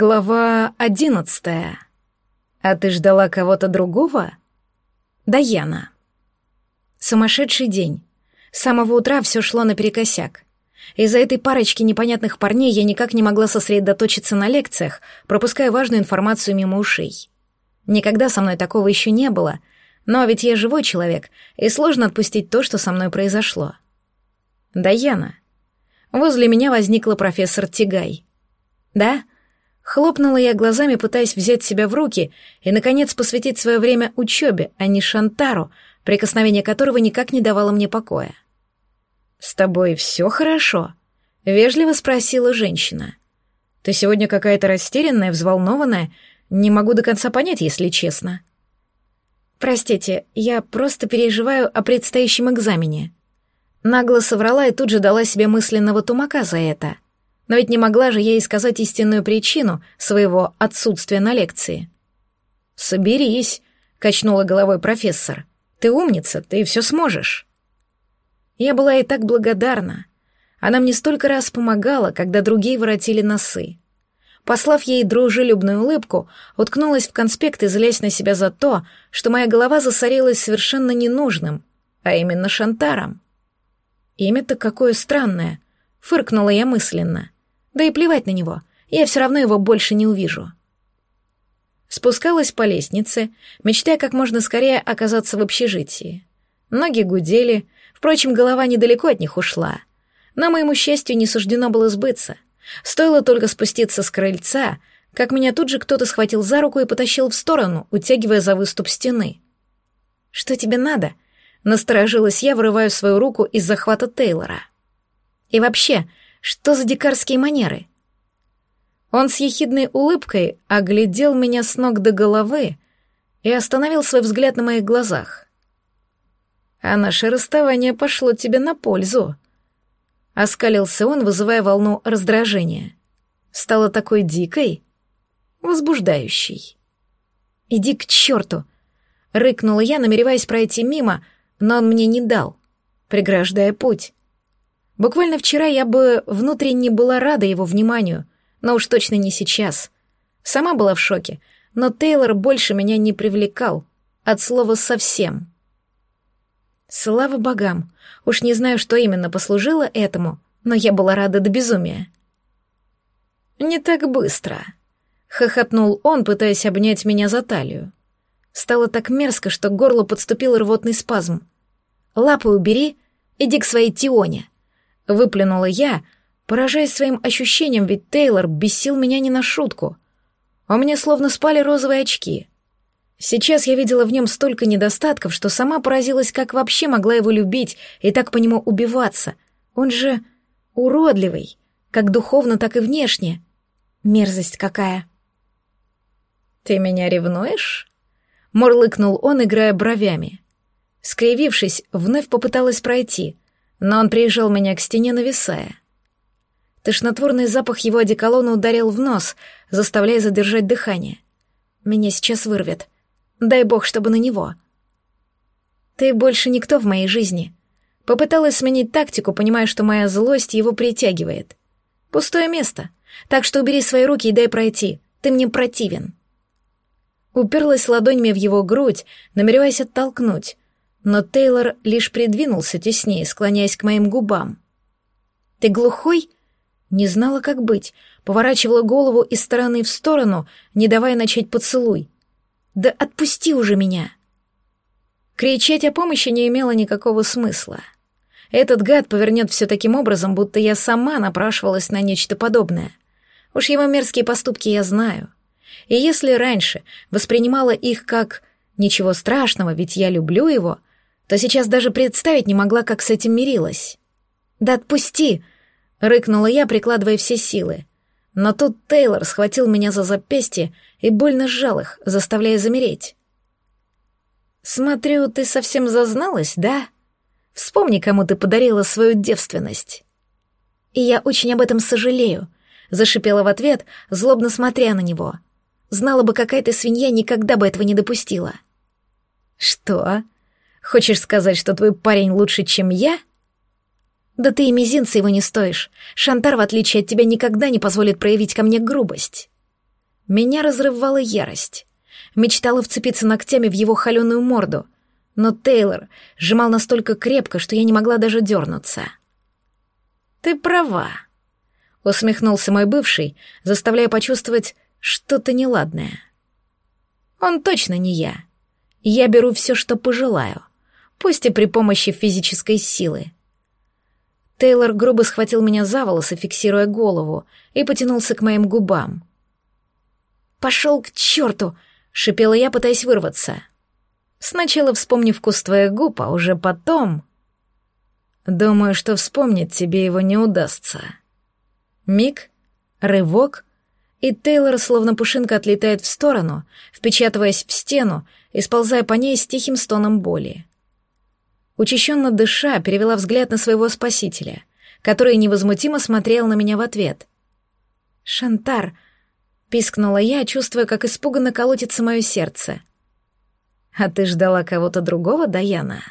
Глава одиннадцатая. А ты ждала кого-то другого? Даяна. Сумасшедший день. С самого утра все шло наперекосяк. Из-за этой парочки непонятных парней я никак не могла сосредоточиться на лекциях, пропуская важную информацию мимо ушей. Никогда со мной такого еще не было, но ведь я живой человек, и сложно отпустить то, что со мной произошло. Даяна. Возле меня возникла профессор Тигай. «Да?» Хлопнула я глазами, пытаясь взять себя в руки и, наконец, посвятить свое время учебе, а не Шантару, прикосновение которого никак не давало мне покоя. «С тобой все хорошо?» — вежливо спросила женщина. «Ты сегодня какая-то растерянная, взволнованная. Не могу до конца понять, если честно». «Простите, я просто переживаю о предстоящем экзамене». Нагло соврала и тут же дала себе мысленного тумака за это — но ведь не могла же ей сказать истинную причину своего отсутствия на лекции. «Соберись», — качнула головой профессор. «Ты умница, ты все сможешь». Я была и так благодарна. Она мне столько раз помогала, когда другие воротили носы. Послав ей дружелюбную улыбку, уткнулась в конспект и злясь на себя за то, что моя голова засорилась совершенно ненужным, а именно Шантаром. Имя-то какое странное, фыркнула я мысленно. Да и плевать на него, я все равно его больше не увижу. Спускалась по лестнице, мечтая как можно скорее оказаться в общежитии. Ноги гудели, впрочем, голова недалеко от них ушла. Но моему счастью не суждено было сбыться. Стоило только спуститься с крыльца, как меня тут же кто-то схватил за руку и потащил в сторону, утягивая за выступ стены. «Что тебе надо?» — насторожилась я, вырываю свою руку из захвата Тейлора. «И вообще, что за дикарские манеры? Он с ехидной улыбкой оглядел меня с ног до головы и остановил свой взгляд на моих глазах. «А наше расставание пошло тебе на пользу», — оскалился он, вызывая волну раздражения. «Стала такой дикой, возбуждающей». «Иди к черту!» — рыкнула я, намереваясь пройти мимо, но он мне не дал, преграждая путь. Буквально вчера я бы внутренне была рада его вниманию, но уж точно не сейчас. Сама была в шоке, но Тейлор больше меня не привлекал. От слова «совсем». Слава богам, уж не знаю, что именно послужило этому, но я была рада до безумия. «Не так быстро», — хохотнул он, пытаясь обнять меня за талию. Стало так мерзко, что к горлу подступил рвотный спазм. «Лапы убери, иди к своей Тионе», Выплюнула я, поражаясь своим ощущением, ведь Тейлор бесил меня не на шутку. У меня словно спали розовые очки. Сейчас я видела в нем столько недостатков, что сама поразилась, как вообще могла его любить и так по нему убиваться. Он же уродливый, как духовно, так и внешне. Мерзость какая. «Ты меня ревнуешь?» — мурлыкнул он, играя бровями. Скривившись, вновь попыталась пройти — но он приезжал меня к стене, нависая. Тошнотворный запах его одеколона ударил в нос, заставляя задержать дыхание. Меня сейчас вырвет. Дай бог, чтобы на него. Ты больше никто в моей жизни. Попыталась сменить тактику, понимая, что моя злость его притягивает. Пустое место. Так что убери свои руки и дай пройти. Ты мне противен. Уперлась ладонями в его грудь, намереваясь оттолкнуть, но Тейлор лишь придвинулся теснее, склоняясь к моим губам. «Ты глухой?» Не знала, как быть, поворачивала голову из стороны в сторону, не давая начать поцелуй. «Да отпусти уже меня!» Кричать о помощи не имело никакого смысла. Этот гад повернет все таким образом, будто я сама напрашивалась на нечто подобное. Уж его мерзкие поступки я знаю. И если раньше воспринимала их как «ничего страшного, ведь я люблю его», то сейчас даже представить не могла, как с этим мирилась. «Да отпусти!» — рыкнула я, прикладывая все силы. Но тут Тейлор схватил меня за запястье и больно сжал их, заставляя замереть. «Смотрю, ты совсем зазналась, да? Вспомни, кому ты подарила свою девственность». «И я очень об этом сожалею», — зашипела в ответ, злобно смотря на него. «Знала бы, какая ты свинья, никогда бы этого не допустила». «Что?» Хочешь сказать, что твой парень лучше, чем я? Да ты и мизинца его не стоишь. Шантар, в отличие от тебя, никогда не позволит проявить ко мне грубость. Меня разрывала ярость. Мечтала вцепиться ногтями в его холеную морду, но Тейлор сжимал настолько крепко, что я не могла даже дернуться. «Ты права», — усмехнулся мой бывший, заставляя почувствовать что-то неладное. «Он точно не я. Я беру все, что пожелаю, пусть и при помощи физической силы». Тейлор грубо схватил меня за волосы, фиксируя голову, и потянулся к моим губам. «Пошел к черту!» — шипела я, пытаясь вырваться. Сначала вспомни вкус твоих губ, а уже потом... Думаю, что вспомнить тебе его не удастся. Миг, рывок, и Тейлор, словно пушинка, отлетает в сторону, впечатываясь в стену и сползая по ней с тихим стоном боли. Учащенно дыша, перевела взгляд на своего спасителя, который невозмутимо смотрел на меня в ответ. «Шантар!» — пискнула я, чувствуя, как испуганно колотится мое сердце. «А ты ждала кого-то другого, Даяна?»